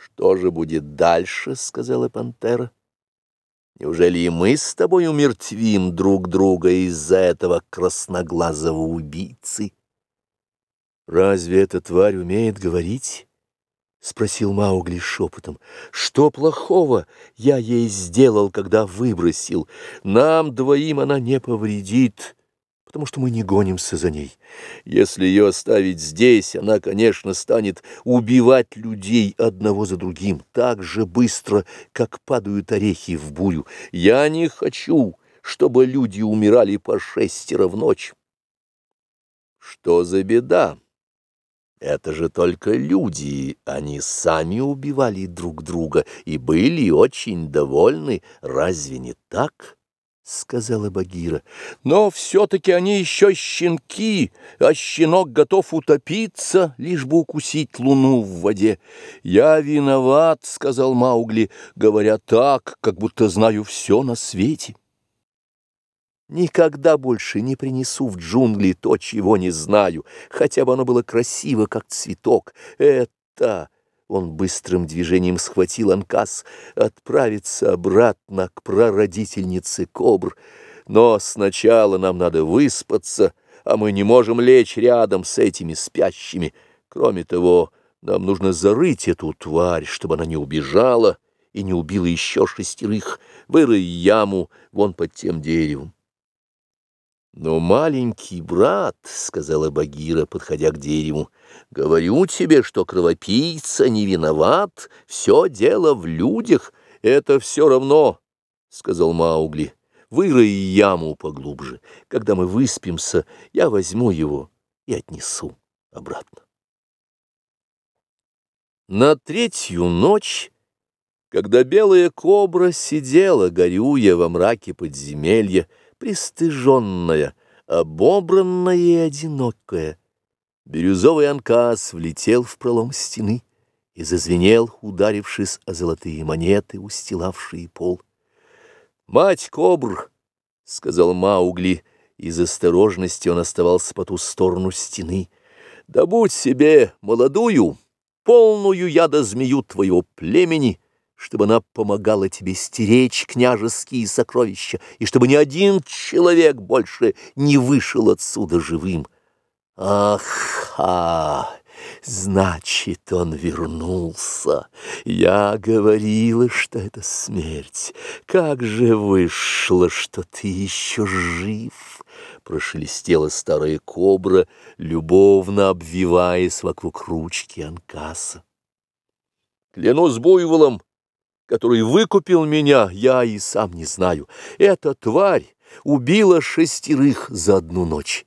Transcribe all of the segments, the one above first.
«Что же будет дальше?» — сказала пантера. «Неужели и мы с тобой умертвим друг друга из-за этого красноглазого убийцы?» «Разве эта тварь умеет говорить?» — спросил Маугли шепотом. «Что плохого я ей сделал, когда выбросил? Нам двоим она не повредит» потому что мы не гонимся за ней. Если ее оставить здесь, она, конечно, станет убивать людей одного за другим так же быстро, как падают орехи в бурю. Я не хочу, чтобы люди умирали по шестеро в ночь. Что за беда? Это же только люди, они сами убивали друг друга и были очень довольны, разве не так?» — сказала Багира. — Но все-таки они еще щенки, а щенок готов утопиться, лишь бы укусить луну в воде. — Я виноват, — сказал Маугли, говоря так, как будто знаю все на свете. Никогда больше не принесу в джунгли то, чего не знаю, хотя бы оно было красиво, как цветок. Это... Он быстрым движением схватил анкас, отправиться обратно к прародительнице кобр. Но сначала нам надо выспаться, а мы не можем лечь рядом с этими спящими. Кроме того, нам нужно зарыть эту тварь, чтобы она не убежала и не убила еще шестерых. Вырой яму вон под тем деревом. «Но маленький брат», — сказала Багира, подходя к дереву, — «говорю тебе, что кровопийца не виноват, все дело в людях, это все равно», — сказал Маугли. «Вырой яму поглубже, когда мы выспимся, я возьму его и отнесу обратно». На третью ночь, когда белая кобра сидела, горюя во мраке подземелья, пристыженная, обобранная и одинокая. Бирюзовый анкас влетел в пролом стены и зазвенел, ударившись о золотые монеты, устилавшие пол. «Мать кобр!» — сказал Маугли, из осторожности он оставался по ту сторону стены. «Добудь себе молодую, полную яда змею твоего племени!» Чтобы она помогала тебе стеречь княжеские сокровища, и чтобы ни один человек больше не вышел отсюда живым. Ах, а, значит, он вернулся. Я говорила, что это смерть. Как же вышло, что ты еще жив? Прошелестела старая кобра, любовно обвиваясь вокруг ручки Анкаса. Клянусь буйволом, который выкупил меня, я и сам не знаю. Эта тварь убила шестерых за одну ночь.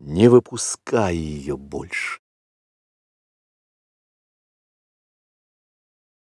Не выпускай ее больше.